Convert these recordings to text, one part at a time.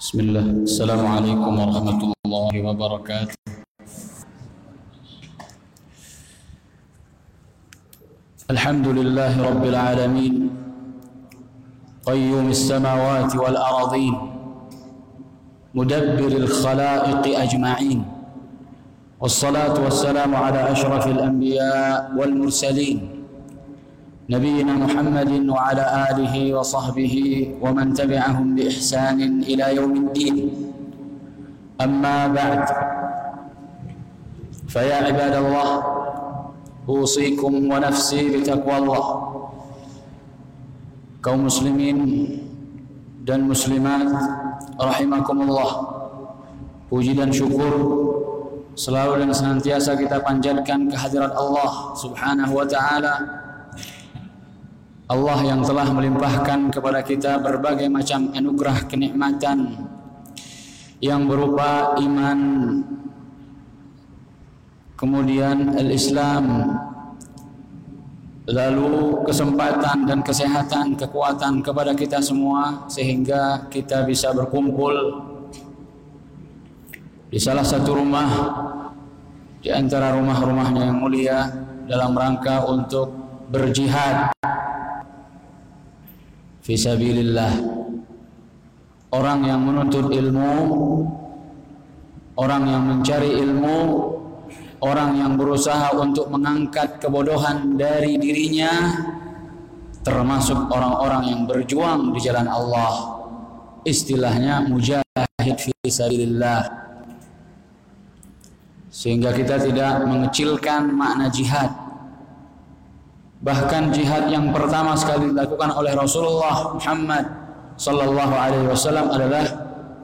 بسم الله. السلام عليكم ورحمة الله وبركاته. الحمد لله رب العالمين. قيوم السماوات والأرضين مدبر الخلائق أجمعين. والصلاة والسلام على أشرف الأنبياء والمرسلين. نبينا محمد وعلى آله وصحبه ومن تبعهم بإحسان إلى يوم الدين أما بعد فيا عباد الله أوصيكم ونفسي بتقوى الله kaum muslimin dan muslimat rahimakumullah puji dan syukur selalu dan senantiasa kita panjatkan kehadirat Allah subhanahu wa ta'ala Allah yang telah melimpahkan kepada kita berbagai macam anugerah kenikmatan yang berupa iman kemudian al-Islam lalu kesempatan dan kesehatan kekuatan kepada kita semua sehingga kita bisa berkumpul di salah satu rumah di antara rumah-rumahnya yang mulia dalam rangka untuk berjihad fisabilillah orang yang menuntut ilmu orang yang mencari ilmu orang yang berusaha untuk mengangkat kebodohan dari dirinya termasuk orang-orang yang berjuang di jalan Allah. Istilahnya mujahid fi sabilillah. Sehingga kita tidak mengecilkan makna jihad bahkan jihad yang pertama sekali dilakukan oleh Rasulullah Muhammad sallallahu alaihi wasallam adalah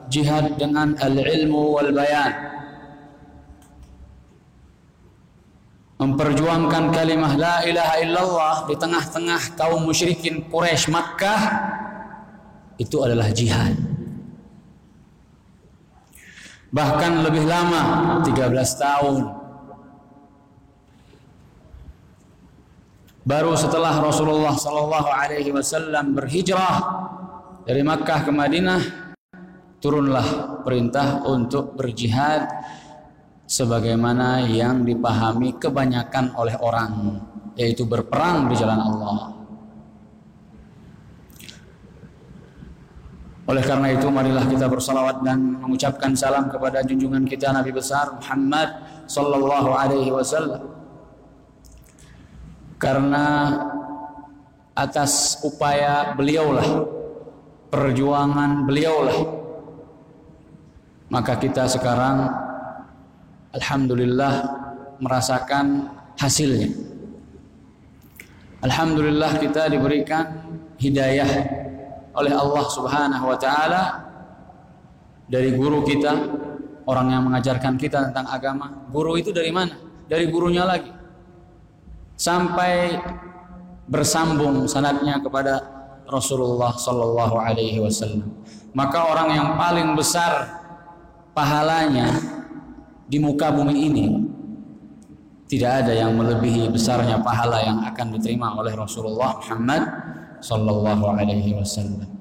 jihad dengan al-ilmu wal bayan memperjuangkan kalimah la ilaha illallah di tengah-tengah kaum musyrikin Quraisy Makkah itu adalah jihad. Bahkan lebih lama, 13 tahun. Baru setelah Rasulullah sallallahu alaihi wasallam berhijrah dari Makkah ke Madinah, turunlah perintah untuk berjihad sebagaimana yang dipahami kebanyakan oleh orang yaitu berperang di jalan Allah. Oleh karena itu marilah kita bersalawat dan mengucapkan salam kepada junjungan kita Nabi besar Muhammad sallallahu alaihi wasallam. Karena atas upaya beliaulah perjuangan beliaulah maka kita sekarang Alhamdulillah merasakan hasilnya. Alhamdulillah kita diberikan hidayah oleh Allah Subhanahu wa taala dari guru kita, orang yang mengajarkan kita tentang agama. Guru itu dari mana? Dari gurunya lagi. Sampai bersambung sanadnya kepada Rasulullah sallallahu alaihi wasallam. Maka orang yang paling besar pahalanya di muka bumi ini tidak ada yang melebihi besarnya pahala yang akan diterima oleh Rasulullah Muhammad sallallahu alaihi wasallam.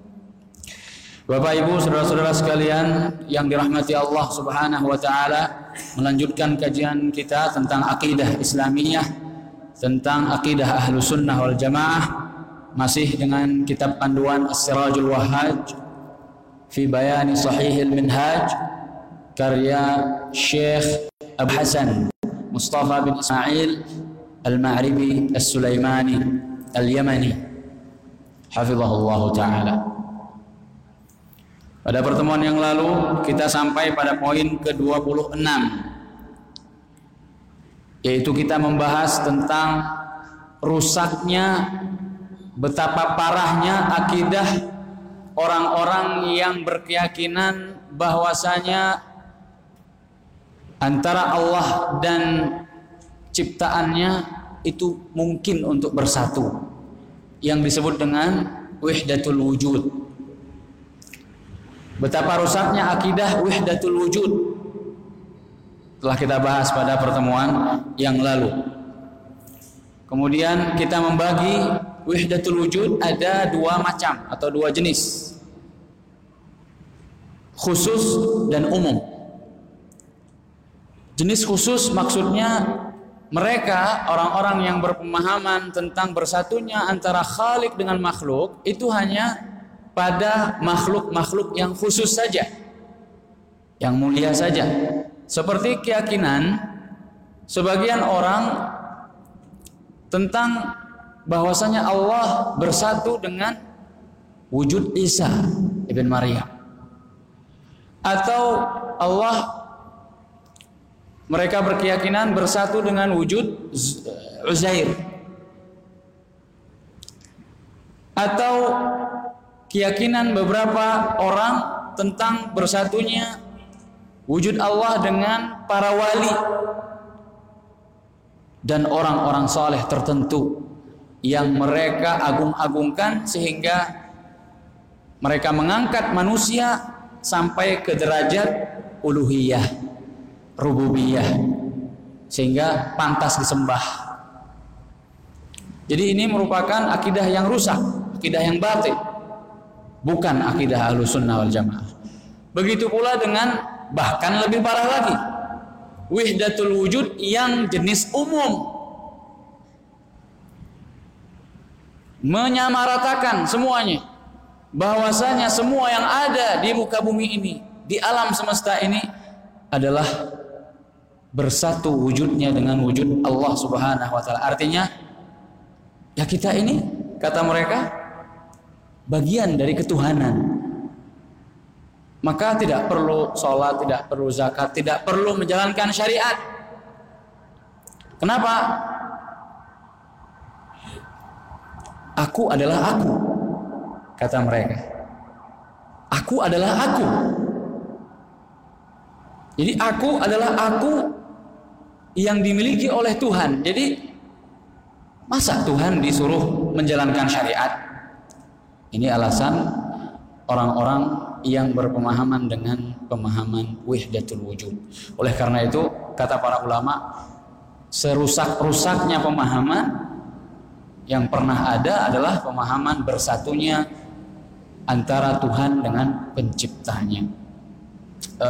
Bapak Ibu, saudara-saudara sekalian yang dirahmati Allah Subhanahu wa taala, melanjutkan kajian kita tentang akidah Islamiyah, tentang akidah Ahlu Sunnah wal Jamaah masih dengan kitab panduan As-Sirajul Wahhaj fi bayani sahihil minhaj karya Syekh Abu Hasan Mustafa bin Ismail Al-Ma'ribi Al-Sulaimani Al-Yamani. Hafizahullah Ta'ala. Pada pertemuan yang lalu kita sampai pada poin ke-26 yaitu kita membahas tentang rusaknya betapa parahnya akidah orang-orang yang berkeyakinan bahwasanya antara Allah dan ciptaannya itu mungkin untuk bersatu yang disebut dengan wahdatul wujud. Betapa rusaknya akidah wahdatul wujud telah kita bahas pada pertemuan yang lalu kemudian kita membagi wahdatul wujud ada dua macam atau dua jenis khusus dan umum. Jenis khusus maksudnya mereka orang-orang yang berpemahaman tentang bersatunya antara khalik dengan makhluk itu hanya pada makhluk-makhluk yang khusus saja. Yang mulia saja. Seperti keyakinan sebagian orang tentang bahwasanya Allah bersatu dengan wujud Isa ibn Maryam. Atau Allah mereka berkeyakinan bersatu dengan wujud Uzair. Atau keyakinan beberapa orang tentang bersatunya wujud Allah dengan para wali dan orang-orang soleh tertentu yang mereka agung-agungkan sehingga mereka mengangkat manusia sampai ke derajat uluhiyah, rububiyah sehingga pantas disembah. Jadi ini merupakan akidah yang rusak, akidah yang batil. Bukan akidah Ahlussunnah wal Jamaah. Begitu pula dengan bahkan lebih parah lagi. Wihdatul wujud yang jenis umum menyamaratakan semuanya bahwasanya semua yang ada di muka bumi ini di alam semesta ini adalah bersatu wujudnya dengan wujud Allah Subhanahu wa taala. Artinya ya kita ini kata mereka bagian dari ketuhanan. Maka tidak perlu sholat, tidak perlu zakat, tidak perlu menjalankan syariat. Kenapa? Aku adalah aku, kata mereka. Aku adalah aku. Jadi aku adalah aku yang dimiliki oleh Tuhan. Jadi masa Tuhan disuruh menjalankan syariat? Ini alasan orang-orang yang berpemahaman dengan pemahaman wihdatul wujud. Oleh karena itu, kata para ulama, serusak-rusaknya pemahaman yang pernah ada adalah pemahaman bersatunya antara Tuhan dengan penciptanya e,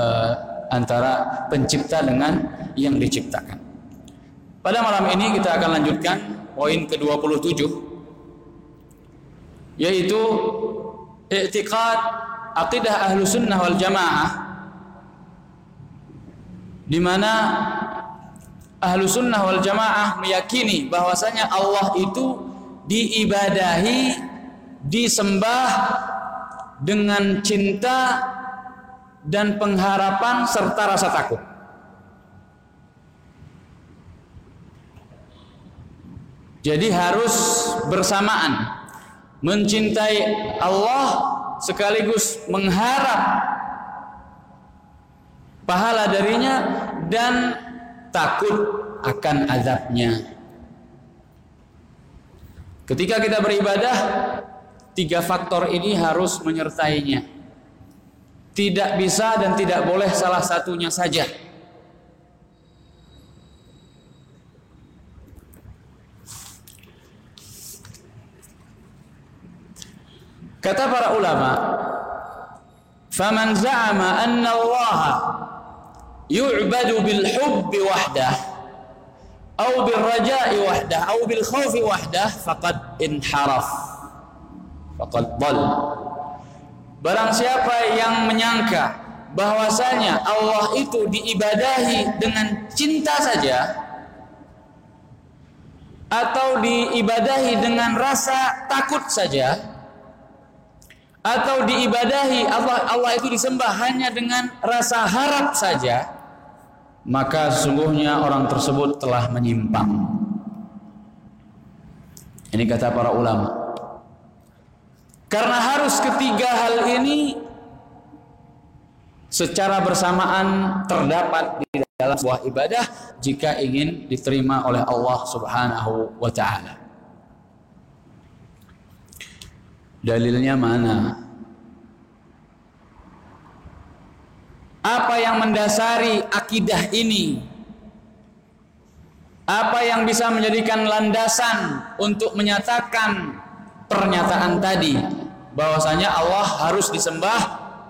antara pencipta dengan yang diciptakan pada malam ini kita akan lanjutkan poin ke-27 yaitu i'tiqad aqidah ahlu sunnah wal jamaah di mana ahlu sunnah wal jamaah meyakini bahwasanya Allah itu diibadahi, disembah dengan cinta dan pengharapan serta rasa takut. Jadi harus bersamaan mencintai Allah sekaligus mengharap pahala darinya dan takut akan azabnya. Ketika kita beribadah, tiga faktor ini harus menyertainya. Tidak bisa dan tidak boleh salah satunya saja. Kata para ulama, "Faman za'ama anna Allah yu'badu bil hubbi wahdah atau bil raja'i wahdah atau bil khawfi wahdah faqad inharaf faqad dal barang siapa yang menyangka bahwasanya Allah itu diibadahi dengan cinta saja atau diibadahi dengan rasa takut saja atau diibadahi Allah Allah itu disembah hanya dengan rasa harap saja maka sungguhnya orang tersebut telah menyimpang. Ini kata para ulama. Karena harus ketiga hal ini secara bersamaan terdapat di dalam sebuah ibadah jika ingin diterima oleh Allah Subhanahu wa taala. Dalilnya mana? Apa yang mendasari akidah ini? Apa yang bisa menjadikan landasan untuk menyatakan pernyataan tadi bahwasanya Allah harus disembah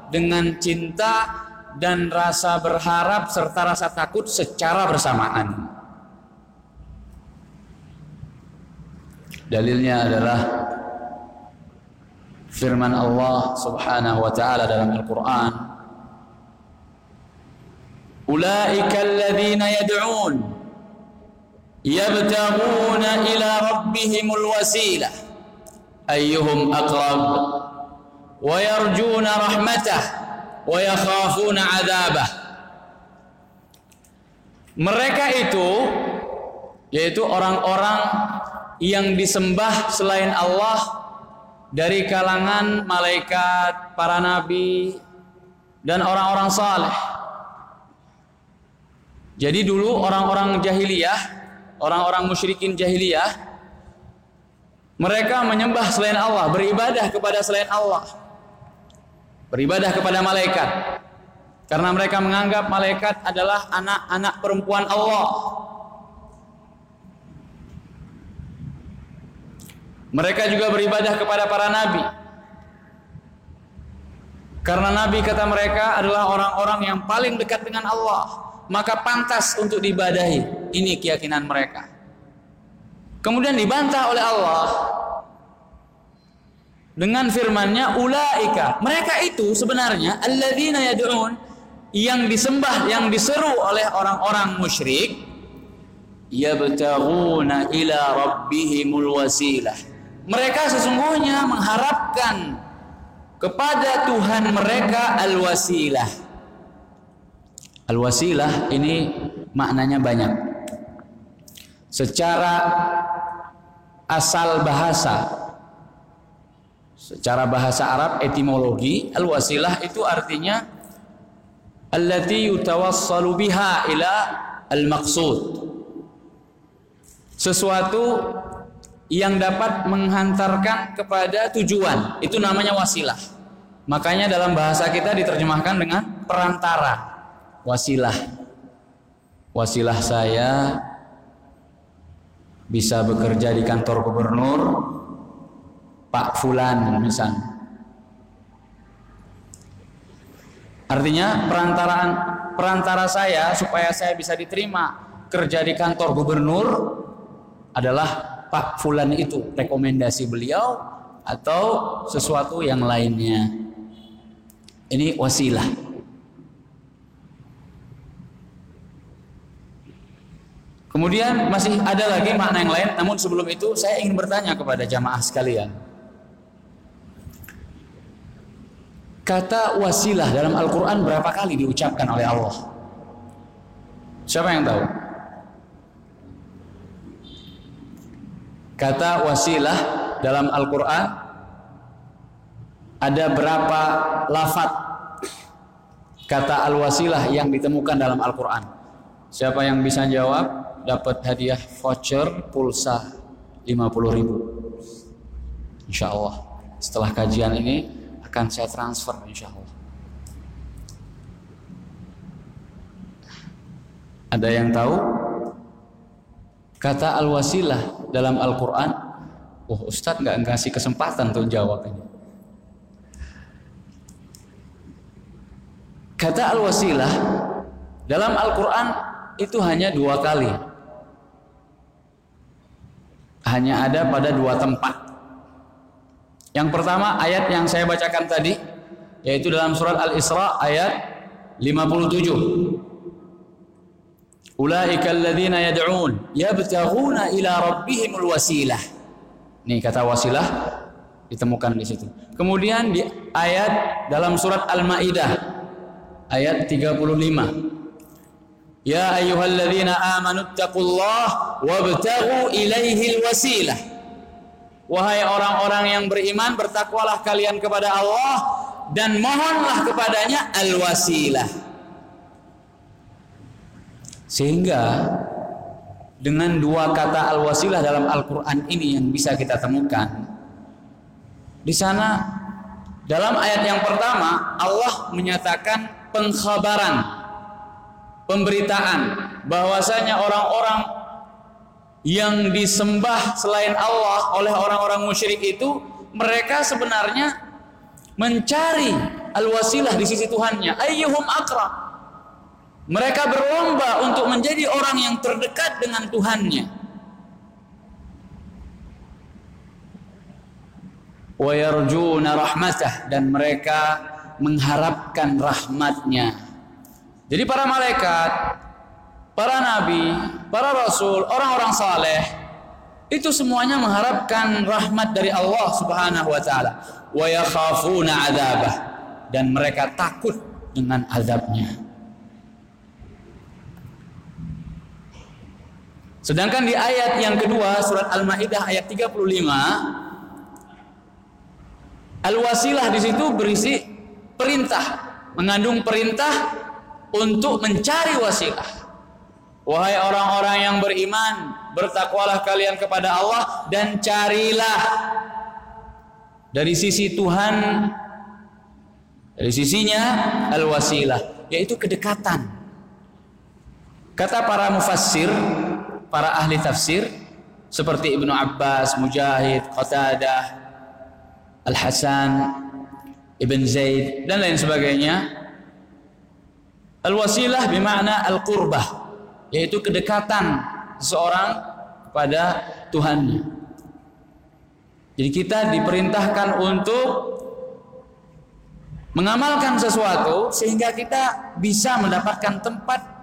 dengan cinta dan rasa berharap serta rasa takut secara bersamaan. Dalilnya adalah firman Allah Subhanahu wa taala dalam Al-Qur'an. Ulaika alladhina yad'un yabtaghuna ila rabbihimul wasilah ayyuhum aqrab wa yarjuna rahmatah wa yakhafuna 'adzabah Mereka itu yaitu orang-orang yang disembah selain Allah dari kalangan malaikat, para nabi dan orang-orang saleh. Jadi dulu orang-orang jahiliyah, orang-orang musyrikin jahiliyah mereka menyembah selain Allah, beribadah kepada selain Allah. Beribadah kepada malaikat. Karena mereka menganggap malaikat adalah anak-anak perempuan Allah. Mereka juga beribadah kepada para nabi. Karena nabi kata mereka adalah orang-orang yang paling dekat dengan Allah, maka pantas untuk diibadahi. Ini keyakinan mereka. Kemudian dibantah oleh Allah dengan firman-Nya ulaika. Mereka itu sebenarnya alladzina yad'un yang disembah, yang diseru oleh orang-orang musyrik yabtaghuna ila rabbihimul wasilah mereka sesungguhnya mengharapkan kepada Tuhan mereka al-wasilah. Al-wasilah ini maknanya banyak. Secara asal bahasa, secara bahasa Arab etimologi, al-wasilah itu artinya allati yutawassalu biha ila al-maqsud. Sesuatu yang dapat menghantarkan kepada tujuan. Itu namanya wasilah. Makanya dalam bahasa kita diterjemahkan dengan perantara. Wasilah. Wasilah saya bisa bekerja di kantor gubernur Pak Fulan misalnya. Artinya perantaraan perantara saya supaya saya bisa diterima kerja di kantor gubernur adalah Pak Fulan itu rekomendasi beliau atau sesuatu yang lainnya. Ini wasilah. Kemudian masih ada lagi makna yang lain, namun sebelum itu saya ingin bertanya kepada jamaah sekalian. Kata wasilah dalam Al-Quran berapa kali diucapkan oleh Allah? Siapa yang tahu? Kata wasilah dalam Al-Quran ada berapa lafat kata al-wasilah yang ditemukan dalam Al-Quran? Siapa yang bisa jawab dapat hadiah voucher pulsa 50 ribu. Insya Allah setelah kajian ini akan saya transfer insya Allah. Ada yang tahu? Kata al-wasilah dalam Al-Quran, oh Ustadz nggak ngasih kesempatan untuk jawab ini. Kata al-wasilah dalam Al-Quran itu hanya dua kali. Hanya ada pada dua tempat. Yang pertama ayat yang saya bacakan tadi yaitu dalam surat Al-Isra ayat 57. Ulaika alladzina yad'un yabtaghuna ila rabbihimul wasilah. Nih kata wasilah ditemukan di situ. Kemudian di ayat dalam surat Al-Maidah ayat 35. Ya ayyuhalladzina amanu taqullaha wabtaghu ilaihil wasilah. Wahai orang-orang yang beriman bertakwalah kalian kepada Allah dan mohonlah kepadanya al-wasilah sehingga dengan dua kata al-wasilah dalam Al-Qur'an ini yang bisa kita temukan. Di sana dalam ayat yang pertama Allah menyatakan pengkhabaran pemberitaan bahwasanya orang-orang yang disembah selain Allah oleh orang-orang musyrik itu mereka sebenarnya mencari al-wasilah di sisi Tuhannya. Ayyuhum akrab. Mereka berlomba untuk menjadi orang yang terdekat dengan Tuhannya. Wa yarjuna rahmatah dan mereka mengharapkan rahmatnya. Jadi para malaikat, para nabi, para rasul, orang-orang saleh itu semuanya mengharapkan rahmat dari Allah Subhanahu wa taala. Wa yakhafuna adzabah dan mereka takut dengan azabnya. Sedangkan di ayat yang kedua surat Al-Maidah ayat 35 Al-wasilah di situ berisi perintah, mengandung perintah untuk mencari wasilah. Wahai orang-orang yang beriman, bertakwalah kalian kepada Allah dan carilah dari sisi Tuhan dari sisinya al-wasilah yaitu kedekatan. Kata para mufassir para ahli tafsir seperti Ibnu Abbas, Mujahid, Qatadah, Al-Hasan, Ibn Zaid dan lain sebagainya. Al-wasilah bermakna al-qurbah, yaitu kedekatan seseorang kepada Tuhannya. Jadi kita diperintahkan untuk mengamalkan sesuatu sehingga kita bisa mendapatkan tempat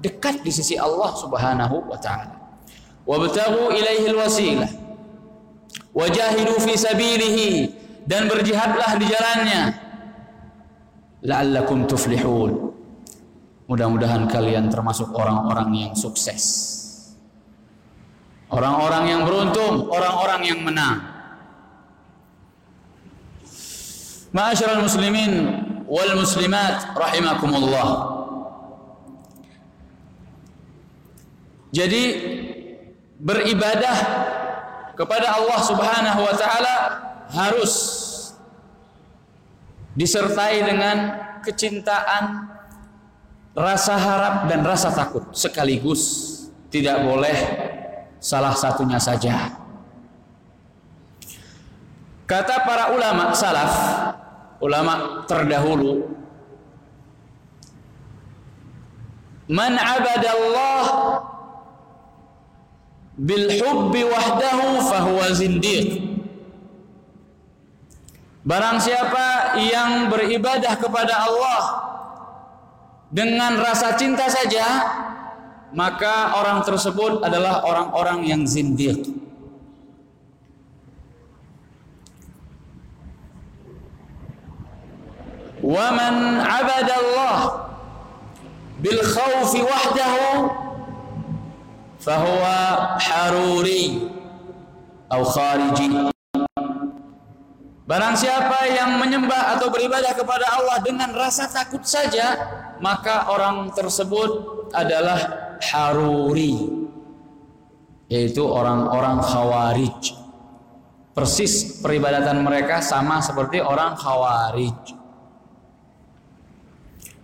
dekat di sisi Allah Subhanahu wa taala. Wabtaghu ilaihi alwasilah. Wajahidu fi sabilihi dan berjihadlah di jalannya. La'allakum tuflihun. Mudah-mudahan kalian termasuk orang-orang yang sukses. Orang-orang yang beruntung, orang-orang yang menang. Ma'asyiral muslimin wal muslimat rahimakumullah. Jadi beribadah kepada Allah Subhanahu wa taala harus disertai dengan kecintaan, rasa harap dan rasa takut sekaligus. Tidak boleh salah satunya saja. Kata para ulama salaf, ulama terdahulu, Man abadallah bil hubbi wahdahu fahuwa zindiq. Barang siapa yang beribadah kepada Allah dengan rasa cinta saja maka orang tersebut adalah orang-orang yang zindiq. Wa man 'abada Allah bil khawfi wahdahu fahuwa haruri atau khariji Barang siapa yang menyembah atau beribadah kepada Allah dengan rasa takut saja, maka orang tersebut adalah haruri, yaitu orang-orang khawarij. Persis peribadatan mereka sama seperti orang khawarij.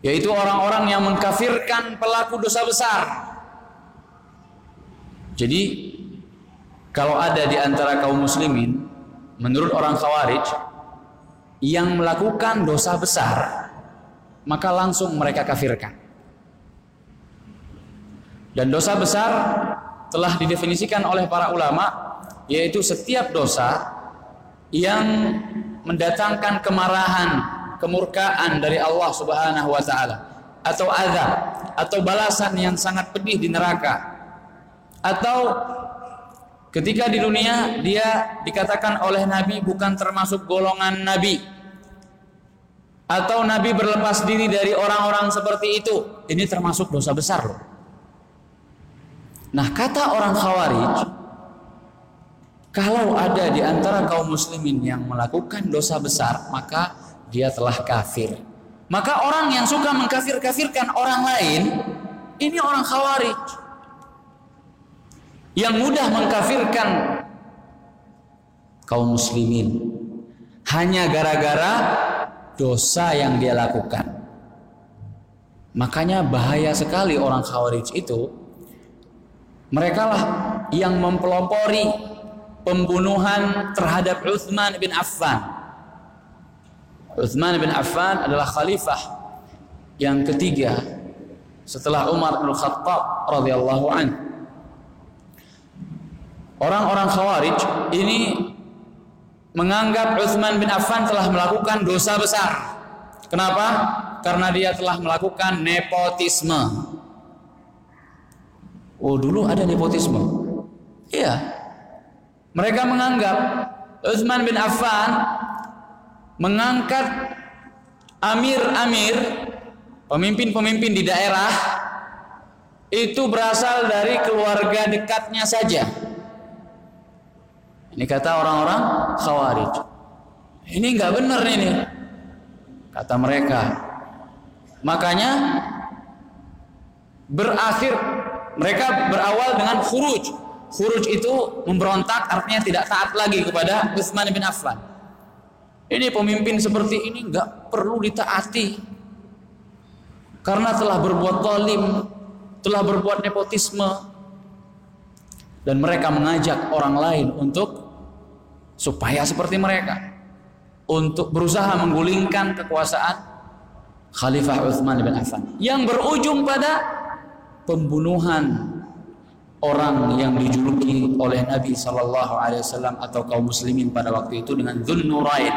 Yaitu orang-orang yang mengkafirkan pelaku dosa besar jadi kalau ada di antara kaum muslimin menurut orang khawarij yang melakukan dosa besar maka langsung mereka kafirkan. Dan dosa besar telah didefinisikan oleh para ulama yaitu setiap dosa yang mendatangkan kemarahan, kemurkaan dari Allah Subhanahu wa taala atau azab atau balasan yang sangat pedih di neraka atau ketika di dunia dia dikatakan oleh Nabi bukan termasuk golongan Nabi. Atau Nabi berlepas diri dari orang-orang seperti itu. Ini termasuk dosa besar loh. Nah kata orang khawarij kalau ada di antara kaum muslimin yang melakukan dosa besar maka dia telah kafir. Maka orang yang suka mengkafir-kafirkan orang lain ini orang khawarij yang mudah mengkafirkan kaum muslimin hanya gara-gara dosa yang dia lakukan. Makanya bahaya sekali orang Khawarij itu. Mereka lah yang mempelopori pembunuhan terhadap Uthman bin Affan. Uthman bin Affan adalah khalifah yang ketiga setelah Umar bin Khattab radhiyallahu an. Orang-orang Khawarij ini menganggap Uthman bin Affan telah melakukan dosa besar. Kenapa? Karena dia telah melakukan nepotisme. Oh, dulu ada nepotisme. Iya. Mereka menganggap Uthman bin Affan mengangkat amir-amir pemimpin-pemimpin di daerah itu berasal dari keluarga dekatnya saja. Ini kata orang-orang Khawarij. Ini nggak benar ini, kata mereka. Makanya berakhir mereka berawal dengan khuruj. Khuruj itu memberontak artinya tidak taat lagi kepada Utsman bin Affan. Ini pemimpin seperti ini nggak perlu ditaati karena telah berbuat zalim, telah berbuat nepotisme dan mereka mengajak orang lain untuk supaya seperti mereka untuk berusaha menggulingkan kekuasaan Khalifah Utsman bin Affan yang berujung pada pembunuhan orang yang dijuluki oleh Nabi Shallallahu Alaihi Wasallam atau kaum muslimin pada waktu itu dengan Nurain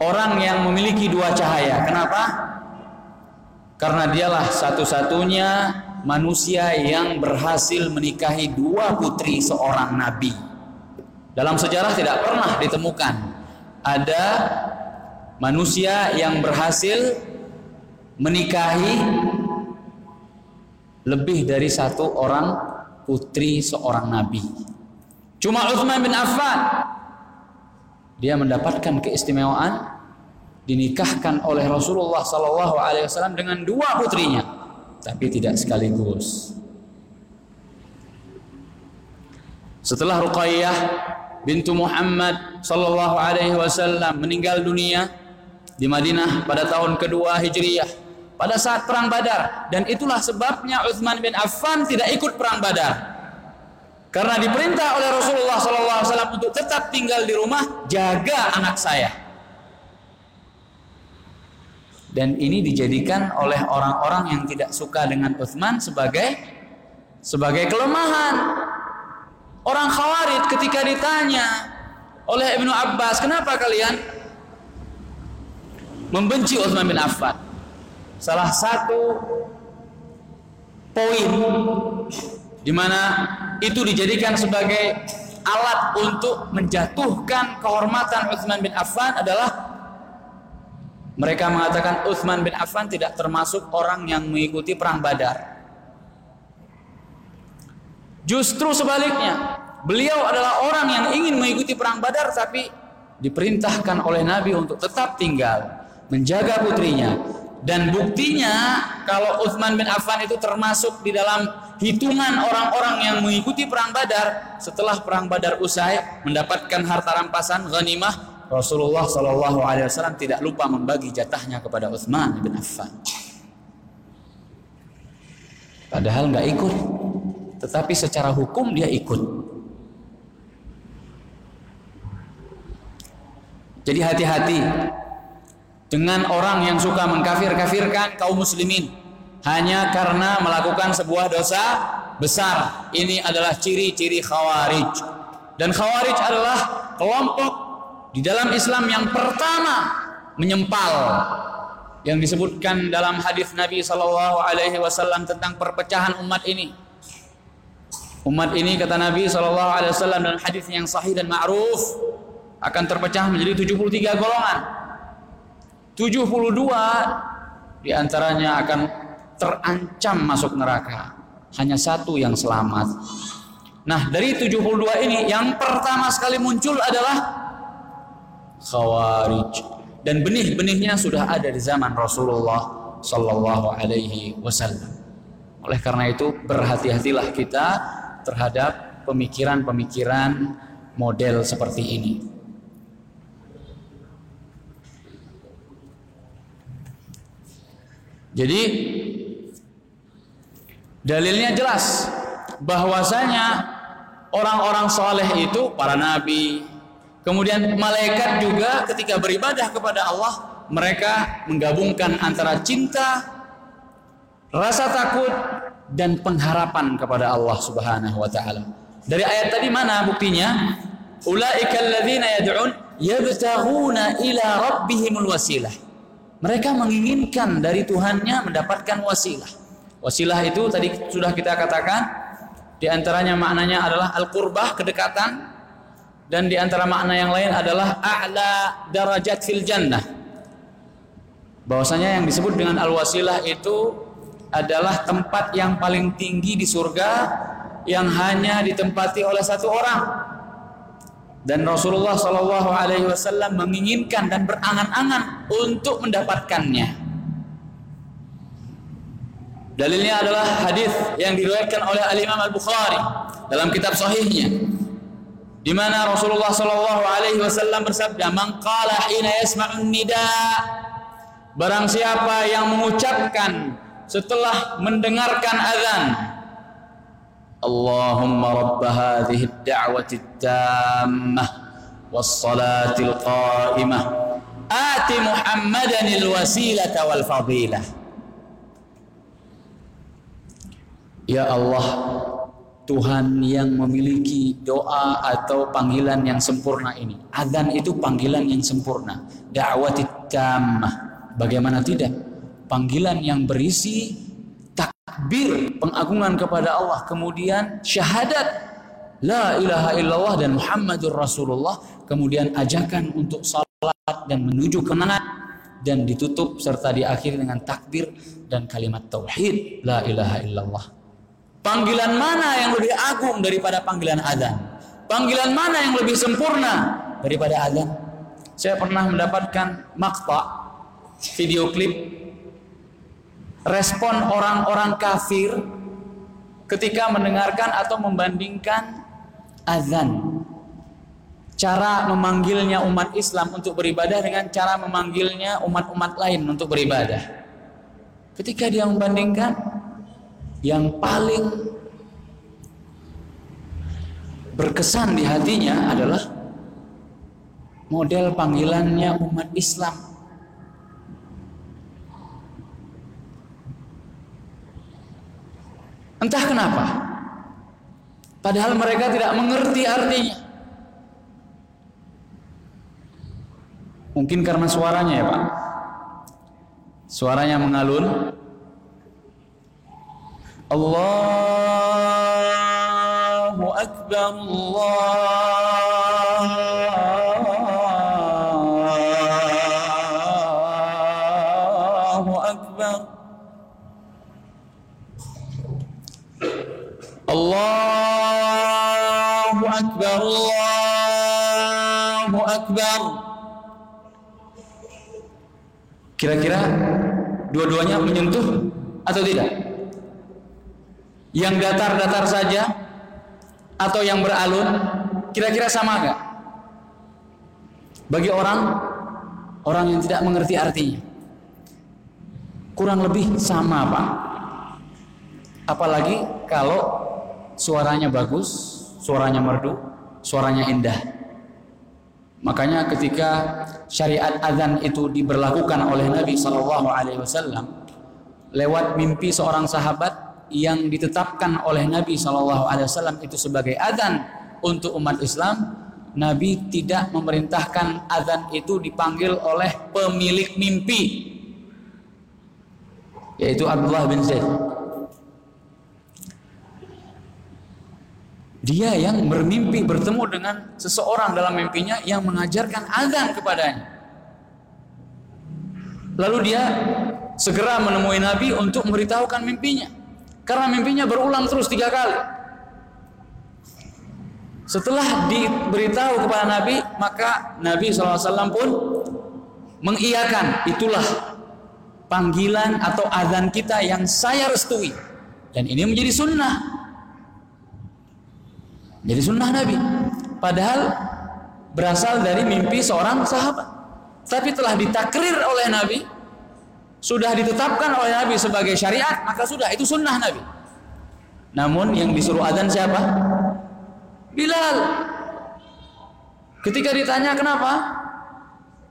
orang yang memiliki dua cahaya. Kenapa? Karena dialah satu-satunya manusia yang berhasil menikahi dua putri seorang nabi. Dalam sejarah tidak pernah ditemukan ada manusia yang berhasil menikahi lebih dari satu orang putri seorang nabi. Cuma Uthman bin Affan dia mendapatkan keistimewaan dinikahkan oleh Rasulullah Sallallahu Alaihi Wasallam dengan dua putrinya, tapi tidak sekaligus. Setelah Ruqayyah bintu Muhammad Sallallahu Alaihi Wasallam meninggal dunia di Madinah pada tahun kedua Hijriyah pada saat perang Badar dan itulah sebabnya Utsman bin Affan tidak ikut perang Badar karena diperintah oleh Rasulullah SAW untuk tetap tinggal di rumah, jaga anak saya. Dan ini dijadikan oleh orang-orang yang tidak suka dengan Uthman sebagai sebagai kelemahan. Orang Khawarij ketika ditanya oleh Ibnu Abbas, kenapa kalian membenci Uthman bin Affan? Salah satu poin di mana itu dijadikan sebagai alat untuk menjatuhkan kehormatan Utsman bin Affan adalah mereka mengatakan Utsman bin Affan tidak termasuk orang yang mengikuti perang Badar. Justru sebaliknya, beliau adalah orang yang ingin mengikuti perang Badar tapi diperintahkan oleh Nabi untuk tetap tinggal menjaga putrinya dan buktinya kalau Utsman bin Affan itu termasuk di dalam hitungan orang-orang yang mengikuti perang Badar setelah perang Badar usai mendapatkan harta rampasan ghanimah Rasulullah Shallallahu Alaihi Wasallam tidak lupa membagi jatahnya kepada Utsman bin Affan. Padahal nggak ikut, tetapi secara hukum dia ikut. Jadi hati-hati dengan orang yang suka mengkafir-kafirkan kaum muslimin hanya karena melakukan sebuah dosa besar. Ini adalah ciri-ciri khawarij. Dan khawarij adalah kelompok di dalam Islam yang pertama menyempal yang disebutkan dalam hadis Nabi Shallallahu Alaihi Wasallam tentang perpecahan umat ini. Umat ini kata Nabi Wasallam dalam hadis yang sahih dan ma'ruf akan terpecah menjadi 73 golongan. 72 di antaranya akan terancam masuk neraka. Hanya satu yang selamat. Nah, dari 72 ini yang pertama sekali muncul adalah Khawarij. Dan benih-benihnya sudah ada di zaman Rasulullah sallallahu alaihi wasallam. Oleh karena itu, berhati-hatilah kita terhadap pemikiran-pemikiran model seperti ini. Jadi dalilnya jelas bahwasanya orang-orang soleh itu para nabi, Kemudian malaikat juga ketika beribadah kepada Allah, mereka menggabungkan antara cinta, rasa takut dan pengharapan kepada Allah Subhanahu wa taala. Dari ayat tadi mana buktinya? Ulaikal ladzina yad'un yabtaghuna ila rabbihimul wasilah. Mereka menginginkan dari Tuhannya mendapatkan wasilah. Wasilah itu tadi sudah kita katakan di antaranya maknanya adalah al-qurbah, kedekatan dan di antara makna yang lain adalah a'la darajat fil jannah. Bahwasanya yang disebut dengan al-wasilah itu adalah tempat yang paling tinggi di surga yang hanya ditempati oleh satu orang. Dan Rasulullah Shallallahu Alaihi Wasallam menginginkan dan berangan-angan untuk mendapatkannya. Dalilnya adalah hadis yang diriwayatkan oleh Al Imam Al Bukhari dalam kitab Sahihnya, di mana Rasulullah Shallallahu Alaihi Wasallam bersabda, "Man qala hina nida." Barang siapa yang mengucapkan setelah mendengarkan azan, Allahumma rabb hadhihi ad-da'wati at-tammah was-salatil qa'imah ati Muhammadan al-wasilata wal fadilah Ya Allah, Tuhan yang memiliki doa atau panggilan yang sempurna ini. Adzan itu panggilan yang sempurna. Da'wati tammah. Bagaimana tidak? Panggilan yang berisi takbir, pengagungan kepada Allah, kemudian syahadat La ilaha illallah dan Muhammadur Rasulullah, kemudian ajakan untuk salat dan menuju kemenangan dan ditutup serta diakhiri dengan takbir dan kalimat tauhid la ilaha illallah. Panggilan mana yang lebih agung daripada panggilan adzan? Panggilan mana yang lebih sempurna daripada adzan? Saya pernah mendapatkan makta video klip respon orang-orang kafir ketika mendengarkan atau membandingkan azan. Cara memanggilnya umat Islam untuk beribadah dengan cara memanggilnya umat-umat lain untuk beribadah. Ketika dia membandingkan, yang paling berkesan di hatinya adalah model panggilannya umat Islam. Entah kenapa. Padahal mereka tidak mengerti artinya. Mungkin karena suaranya ya Pak. Suaranya mengalun. Allahu Akbar Allah الله أكبر Kira-kira dua-duanya menyentuh atau tidak? Yang datar-datar saja atau yang beralun kira-kira sama gak? Bagi orang orang yang tidak mengerti artinya. Kurang lebih sama, Pak. Apalagi kalau suaranya bagus, suaranya merdu, suaranya indah. Makanya ketika syariat azan itu diberlakukan oleh Nabi Shallallahu Alaihi Wasallam lewat mimpi seorang sahabat yang ditetapkan oleh Nabi Shallallahu Alaihi Wasallam itu sebagai adzan untuk umat Islam, Nabi tidak memerintahkan adzan itu dipanggil oleh pemilik mimpi, yaitu Abdullah bin Zaid. Dia yang bermimpi bertemu dengan seseorang dalam mimpinya yang mengajarkan adzan kepadanya. Lalu dia segera menemui Nabi untuk memberitahukan mimpinya. Karena mimpinya berulang terus tiga kali. Setelah diberitahu kepada Nabi, maka Nabi SAW pun mengiyakan itulah panggilan atau azan kita yang saya restui. Dan ini menjadi sunnah. Jadi sunnah Nabi. Padahal berasal dari mimpi seorang sahabat. Tapi telah ditakrir oleh Nabi sudah ditetapkan oleh Nabi sebagai syariat, maka sudah itu sunnah Nabi. Namun yang disuruh adzan siapa? Bilal. Ketika ditanya kenapa?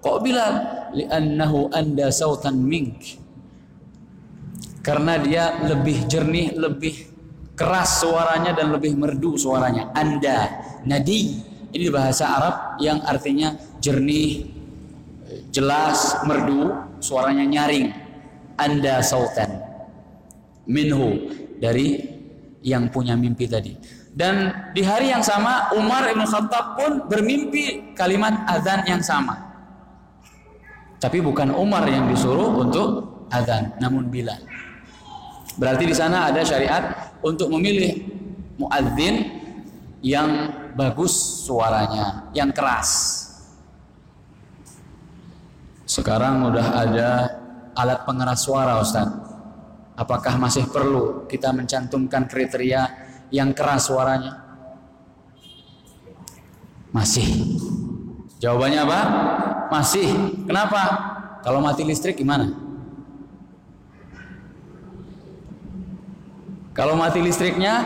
Kok Bilal? Li'annahu anda sautan mink. Karena dia lebih jernih, lebih keras suaranya dan lebih merdu suaranya. Anda, nadi. Ini bahasa Arab yang artinya jernih, jelas, merdu, suaranya nyaring. Anda sautan. Minhu dari yang punya mimpi tadi. Dan di hari yang sama Umar Ibn Khattab pun bermimpi kalimat azan yang sama. Tapi bukan Umar yang disuruh untuk azan, namun Bilal. Berarti di sana ada syariat untuk memilih muadzin yang bagus suaranya, yang keras. Sekarang udah ada alat pengeras suara, Ustaz. Apakah masih perlu kita mencantumkan kriteria yang keras suaranya? Masih. Jawabannya apa? Masih. Kenapa? Kalau mati listrik gimana? Kalau mati listriknya,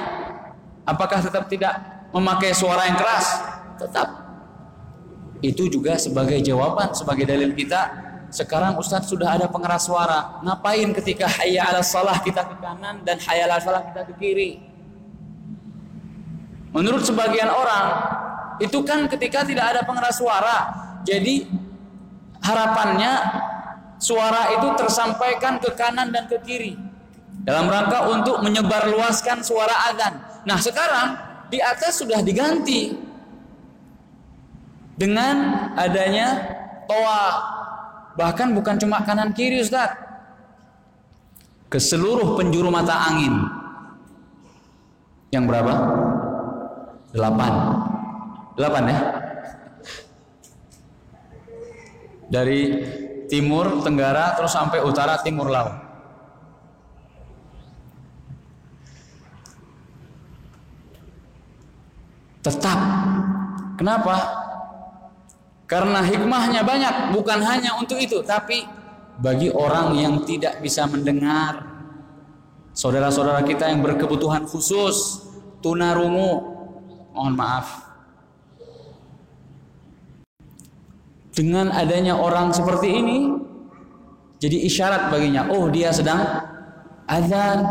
apakah tetap tidak memakai suara yang keras? Tetap. Itu juga sebagai jawaban, sebagai dalil kita. Sekarang Ustadz sudah ada pengeras suara. Ngapain ketika hayya ala salah kita ke kanan dan hayya ala salah kita ke kiri? Menurut sebagian orang, itu kan ketika tidak ada pengeras suara. Jadi harapannya suara itu tersampaikan ke kanan dan ke kiri. Dalam rangka untuk menyebarluaskan suara adzan. Nah sekarang di atas sudah diganti dengan adanya toa. Bahkan bukan cuma kanan kiri Ustaz. Ke seluruh penjuru mata angin. Yang berapa? Delapan. Delapan ya. Dari timur, tenggara, terus sampai utara, timur laut. Tetap. Kenapa? Karena hikmahnya banyak, bukan hanya untuk itu, tapi bagi orang yang tidak bisa mendengar, saudara-saudara kita yang berkebutuhan khusus, tunarungu, mohon maaf. Dengan adanya orang seperti ini jadi isyarat baginya. Oh dia sedang azan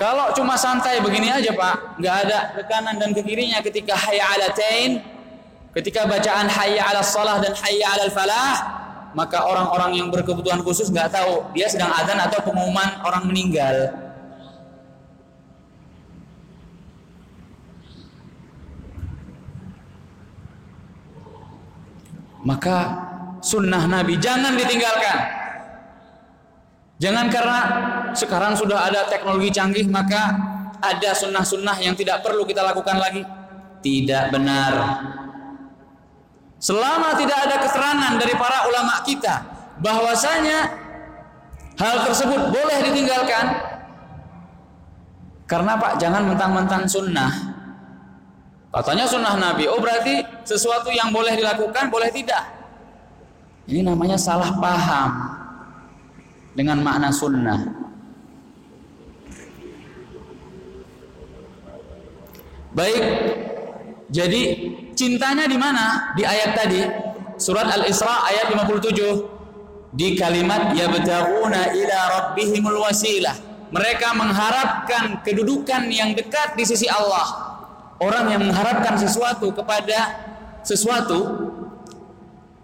kalau cuma santai begini aja pak nggak ada ke kanan dan ke kirinya ketika hayya alatain ketika bacaan hayya ala salah dan hayya ala falah maka orang-orang yang berkebutuhan khusus nggak tahu dia sedang azan atau pengumuman orang meninggal Maka sunnah Nabi jangan ditinggalkan. Jangan karena sekarang sudah ada teknologi canggih maka ada sunnah-sunnah yang tidak perlu kita lakukan lagi. Tidak benar. Selama tidak ada keterangan dari para ulama kita bahwasanya hal tersebut boleh ditinggalkan. Karena Pak jangan mentang-mentang sunnah Katanya sunnah Nabi. Oh berarti sesuatu yang boleh dilakukan boleh tidak. Ini namanya salah paham dengan makna sunnah. Baik, jadi cintanya di mana? Di ayat tadi, surat Al-Isra ayat 57. Di kalimat yabtaguna ila rabbihimul wasilah. Mereka mengharapkan kedudukan yang dekat di sisi Allah orang yang mengharapkan sesuatu kepada sesuatu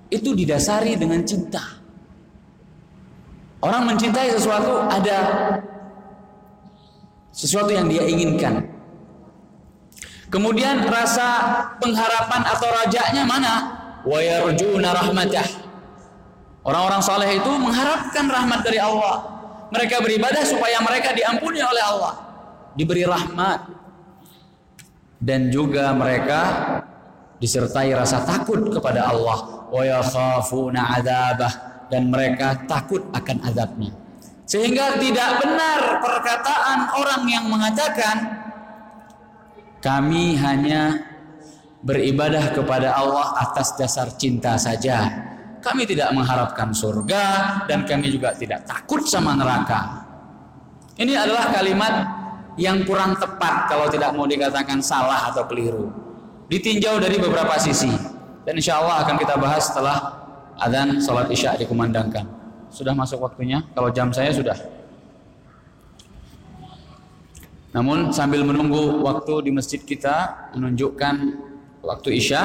itu didasari dengan cinta. Orang mencintai sesuatu ada sesuatu yang dia inginkan. Kemudian rasa pengharapan atau rajaknya mana? Wa yarjuna rahmatah. Orang-orang saleh itu mengharapkan rahmat dari Allah. Mereka beribadah supaya mereka diampuni oleh Allah, diberi rahmat, dan juga mereka disertai rasa takut kepada Allah wa yakhafuna adzabah dan mereka takut akan azabnya sehingga tidak benar perkataan orang yang mengatakan kami hanya beribadah kepada Allah atas dasar cinta saja kami tidak mengharapkan surga dan kami juga tidak takut sama neraka ini adalah kalimat yang kurang tepat kalau tidak mau dikatakan salah atau keliru. Ditinjau dari beberapa sisi. Dan insya Allah akan kita bahas setelah adzan sholat isya dikumandangkan. Sudah masuk waktunya? Kalau jam saya sudah. Namun sambil menunggu waktu di masjid kita menunjukkan waktu isya,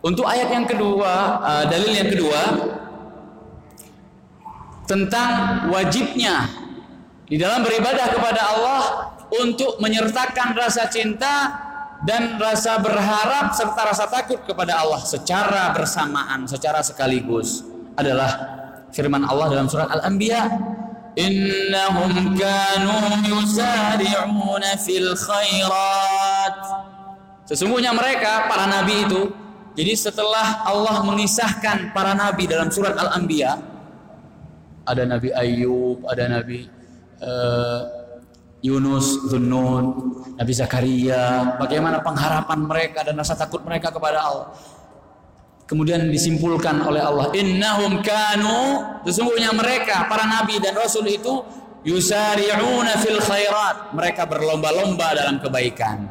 untuk ayat yang kedua, uh, dalil yang kedua tentang wajibnya di dalam beribadah kepada Allah untuk menyertakan rasa cinta dan rasa berharap serta rasa takut kepada Allah secara bersamaan, secara sekaligus adalah firman Allah dalam surat Al-Anbiya. Innahum kanu yusari'una fil khairat. Sesungguhnya mereka para nabi itu jadi setelah Allah mengisahkan para nabi dalam surat Al-Anbiya ada Nabi Ayub, ada Nabi uh, Yunus, Zunnun, Nabi Zakaria, bagaimana pengharapan mereka dan rasa takut mereka kepada Allah. Kemudian disimpulkan oleh Allah, innahum kanu sesungguhnya mereka para nabi dan rasul itu yusari'una fil khairat, mereka berlomba-lomba dalam kebaikan.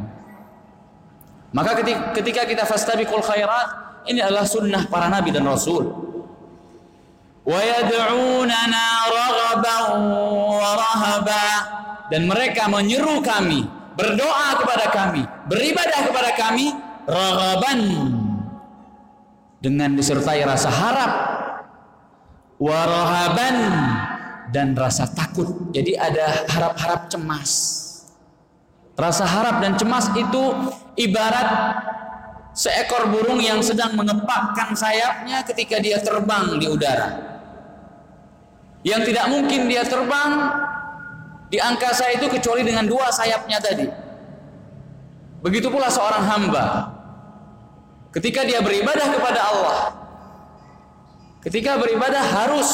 Maka ketika kita fastabiqul khairat, ini adalah sunnah para nabi dan rasul. Wa yad'unana raghaban wa rahaban dan mereka menyeru kami berdoa kepada kami beribadah kepada kami raghaban. Dengan disertai rasa harap warahaban dan rasa takut. Jadi ada harap-harap cemas. Rasa harap dan cemas itu ibarat seekor burung yang sedang mengepakkan sayapnya ketika dia terbang di udara. Yang tidak mungkin dia terbang di angkasa itu kecuali dengan dua sayapnya tadi. Begitu pula seorang hamba ketika dia beribadah kepada Allah. Ketika beribadah harus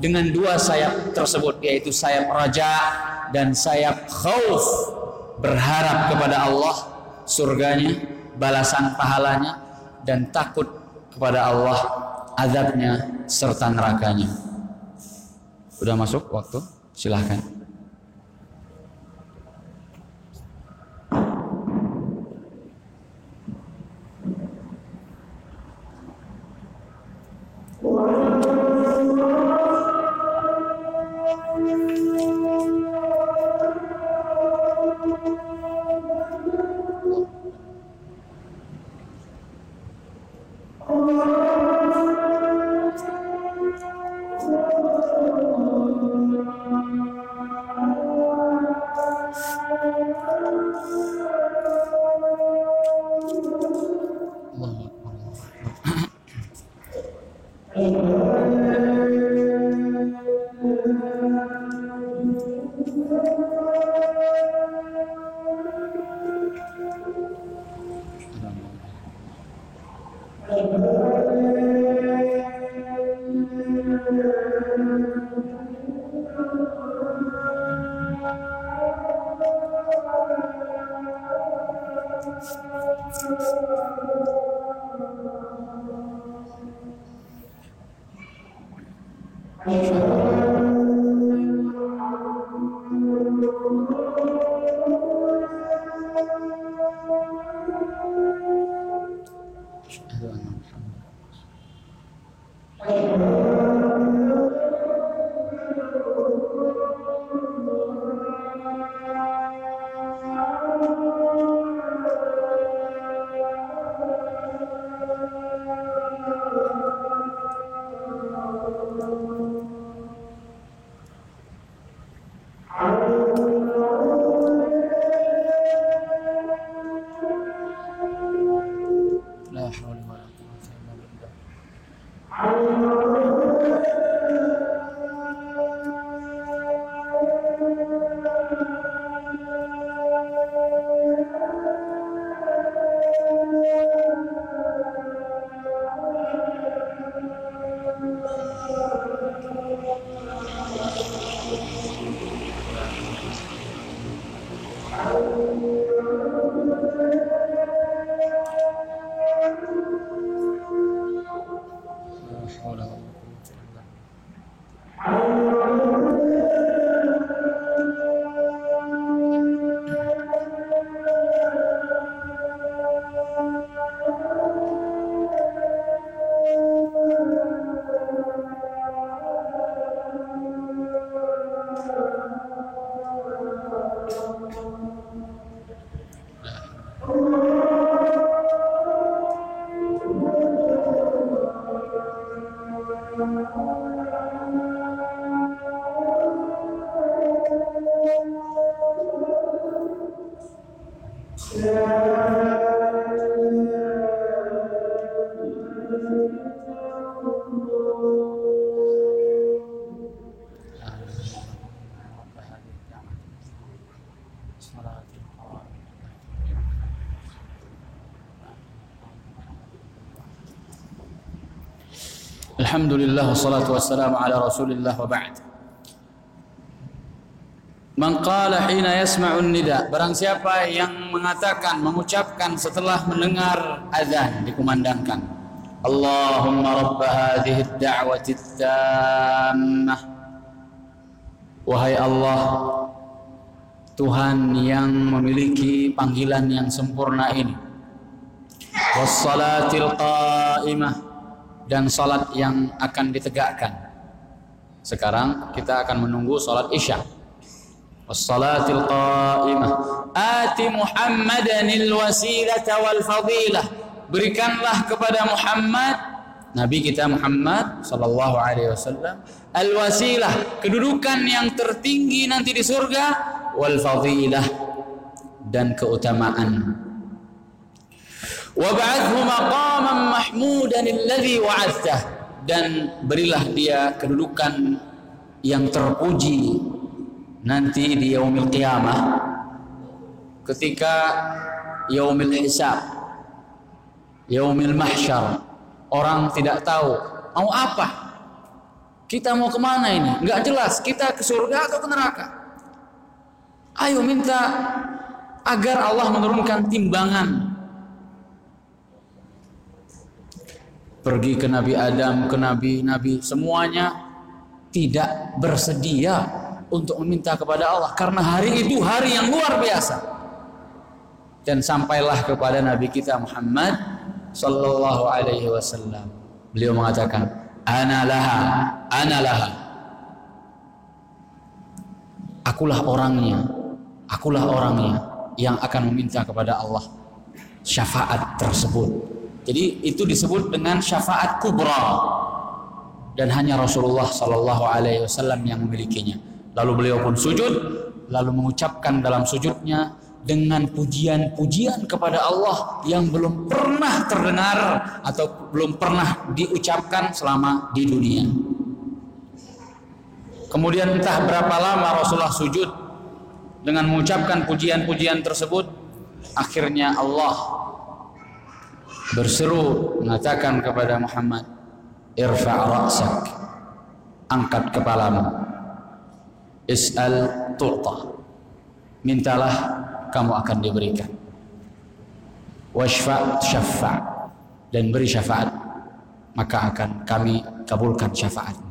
dengan dua sayap tersebut yaitu sayap raja dan sayap khauf berharap kepada Allah surganya, balasan pahalanya dan takut kepada Allah azabnya serta nerakanya. Udah masuk waktu? Silahkan. Alhamdulillah wassalatu wassalamu ala Rasulillah wa ba'd. Man qala hina yasma'un nida, barang siapa yang mengatakan mengucapkan setelah mendengar azan dikumandangkan. Allahumma rabb hadhihi ad-da'wati tammah. Wahai Allah, Tuhan yang memiliki panggilan yang sempurna ini. Wassalatil qa'imah dan salat yang akan ditegakkan. Sekarang kita akan menunggu salat Isya. Wassalatil qa'imah. Ati Muhammadanil wasilata wal fadilah. Berikanlah kepada Muhammad Nabi kita Muhammad sallallahu alaihi wasallam al wasilah, kedudukan yang tertinggi nanti di surga wal fadilah dan keutamaan wab'athhu maqaman mahmudan alladhi wa'adtah. Dan berilah dia kedudukan yang terpuji nanti di yaumil qiyamah ketika yaumil hisab yaumil mahsyar. Orang tidak tahu mau apa? Kita mau ke mana ini? Nggak jelas kita ke surga atau ke neraka? Ayo minta agar Allah menurunkan timbangan pergi ke Nabi Adam, ke Nabi-Nabi, semuanya tidak bersedia untuk meminta kepada Allah karena hari itu hari yang luar biasa. Dan sampailah kepada Nabi kita Muhammad sallallahu alaihi wasallam. Beliau mengatakan, "Ana laha, ana laha." Akulah orangnya, akulah orangnya yang akan meminta kepada Allah syafaat tersebut. Jadi itu disebut dengan syafaat kubra dan hanya Rasulullah Shallallahu Alaihi Wasallam yang memilikinya. Lalu beliau pun sujud, lalu mengucapkan dalam sujudnya dengan pujian-pujian kepada Allah yang belum pernah terdengar atau belum pernah diucapkan selama di dunia. Kemudian entah berapa lama Rasulullah sujud dengan mengucapkan pujian-pujian tersebut, akhirnya Allah berseru mengatakan kepada Muhammad irfa' ra'sak angkat kepalamu. Is'al tu'ta mintalah kamu akan diberikan. Washfa' syafa' dan beri syafaat maka akan kami kabulkan syafaat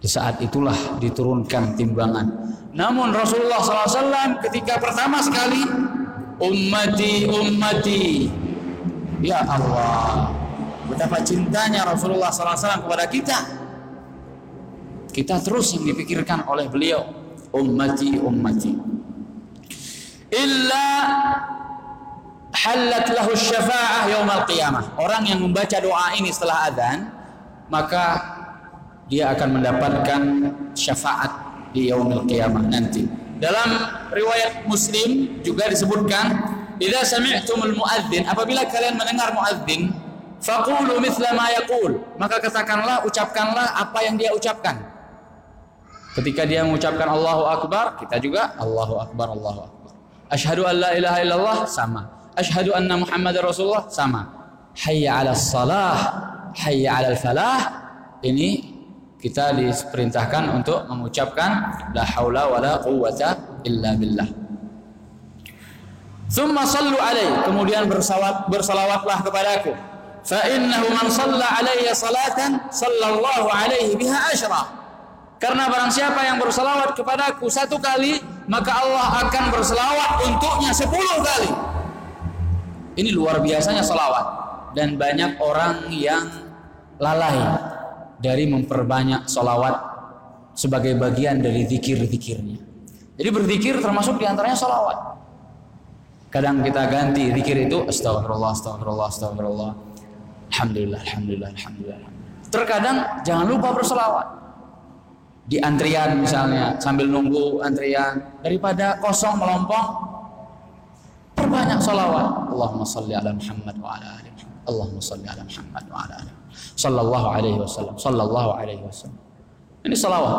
di saat itulah diturunkan timbangan. Namun Rasulullah SAW ketika pertama sekali ummati ummati Ya Allah, betapa cintanya Rasulullah SAW kepada kita. Kita terus yang dipikirkan oleh beliau, ummati ummati. Illa halat lahu syafa'ah yaumal qiyamah. Orang yang membaca doa ini setelah adzan, maka dia akan mendapatkan syafaat di yaumil qiyamah nanti. Dalam riwayat Muslim juga disebutkan Idza sami'tumul muadzin, apabila kalian mendengar muadzin, faqulu mithla ma yaqul, maka katakanlah, ucapkanlah apa yang dia ucapkan. Ketika dia mengucapkan Allahu Akbar, kita juga Allahu Akbar, Allahu Akbar. Asyhadu an la ilaha illallah sama. Asyhadu anna Muhammadar Rasulullah sama. Hayya 'alas salah, hayya 'alal falah. Ini kita diperintahkan untuk mengucapkan la haula wala quwwata illa billah. Thumma sallu alaih. Kemudian bersalawat, bersalawatlah kepadaku. Fa innahu man salla alayya salatan sallallahu alaihi biha asyra. Karena barang siapa yang bersalawat kepadaku satu kali, maka Allah akan bersalawat untuknya sepuluh kali. Ini luar biasanya salawat. Dan banyak orang yang lalai dari memperbanyak salawat sebagai bagian dari zikir-zikirnya. Jadi berzikir termasuk di antaranya salawat. Kadang kita ganti zikir itu astagfirullah, astagfirullah, astagfirullah. Alhamdulillah, alhamdulillah, alhamdulillah. Terkadang jangan lupa berselawat. Di antrian misalnya sambil nunggu antrian daripada kosong melompong Perbanyak salawat. Allahumma salli ala Muhammad wa ala ali Muhammad. Allahumma salli ala Muhammad wa ala ali Sallallahu alaihi wasallam. Sallallahu alaihi wasallam. Ini salawat.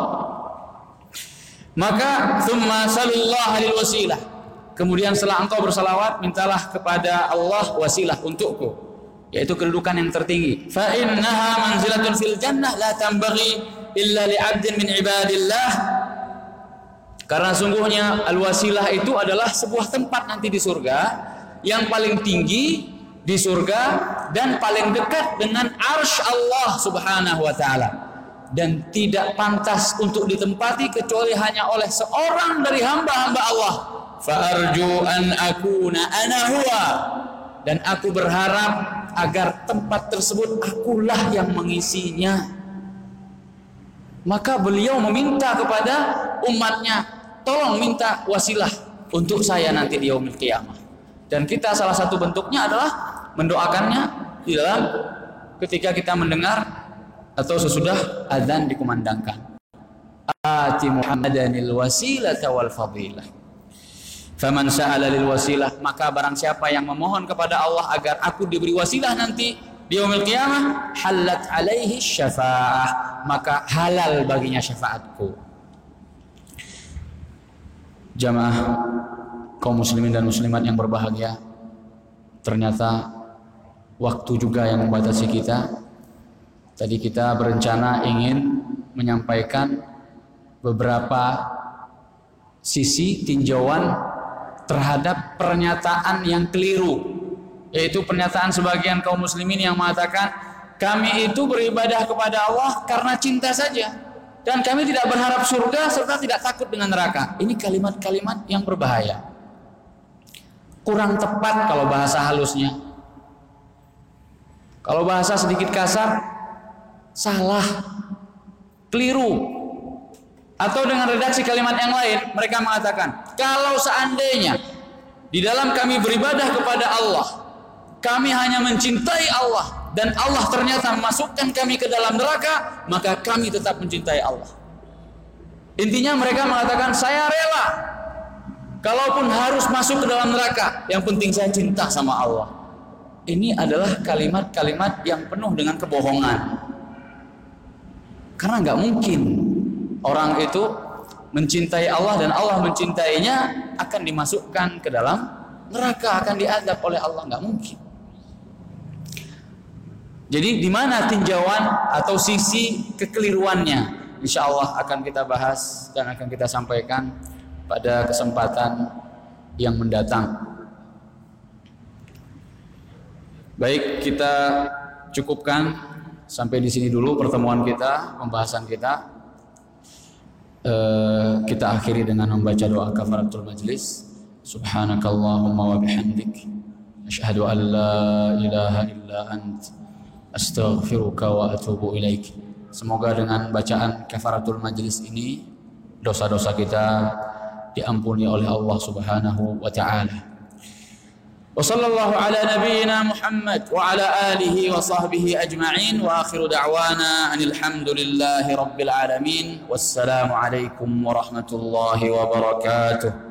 Maka thumma sallallahu alaihi wasilah. Kemudian setelah engkau bersalawat, mintalah kepada Allah wasilah untukku. Yaitu kedudukan yang tertinggi. Fa innaha manzilatun fil jannah la tambaghi illa li 'abdin min ibadillah karena sungguhnya al-wasilah itu adalah sebuah tempat nanti di surga yang paling tinggi di surga dan paling dekat dengan arsy Allah Subhanahu wa taala dan tidak pantas untuk ditempati kecuali hanya oleh seorang dari hamba-hamba Allah. Fa'arju an akuna ana huwa dan aku berharap agar tempat tersebut akulah yang mengisinya. Maka beliau meminta kepada umatnya tolong minta wasilah untuk saya nanti di yaumil qiyamah. Dan kita salah satu bentuknya adalah mendoakannya di dalam ketika kita mendengar atau sesudah azan dikumandangkan. Ati Muhammadanil wasilata wal fadilah. Faman sa'ala lil wasilah maka barang siapa yang memohon kepada Allah agar aku diberi wasilah nanti di yaumil qiyamah halat alaihi syafaah maka halal baginya syafaatku. Jamaah kaum muslimin dan muslimat yang berbahagia ternyata waktu juga yang membatasi kita. Tadi kita berencana ingin menyampaikan beberapa sisi tinjauan terhadap pernyataan yang keliru yaitu pernyataan sebagian kaum muslimin yang mengatakan kami itu beribadah kepada Allah karena cinta saja dan kami tidak berharap surga serta tidak takut dengan neraka. Ini kalimat-kalimat yang berbahaya. Kurang tepat kalau bahasa halusnya. Kalau bahasa sedikit kasar, salah, keliru. Atau dengan redaksi kalimat yang lain, mereka mengatakan, kalau seandainya di dalam kami beribadah kepada Allah, kami hanya mencintai Allah dan Allah ternyata memasukkan kami ke dalam neraka, maka kami tetap mencintai Allah. Intinya mereka mengatakan saya rela kalaupun harus masuk ke dalam neraka, yang penting saya cinta sama Allah. Ini adalah kalimat-kalimat yang penuh dengan kebohongan. Karena nggak mungkin orang itu mencintai Allah dan Allah mencintainya akan dimasukkan ke dalam neraka, akan diadab oleh Allah, nggak mungkin. Jadi di mana tinjauan atau sisi kekeliruannya? Insya Allah akan kita bahas dan akan kita sampaikan pada kesempatan yang mendatang. Baik, kita cukupkan sampai di sini dulu pertemuan kita, pembahasan kita. Uh, kita akhiri dengan membaca doa kafaratul majlis. Subhanakallahumma wa bihamdik. Asyhadu an la ilaha illa anta astaghfiruka wa atubu ilaik. Semoga dengan bacaan kafaratul majlis ini dosa-dosa kita diampuni oleh Allah Subhanahu wa taala. Wa sallallahu ala nabiyyina Muhammad wa ala alihi wa sahbihi ajma'in wa akhiru da'wana anil hamdulillahi rabbil alamin. Wassalamu alaikum warahmatullahi wabarakatuh.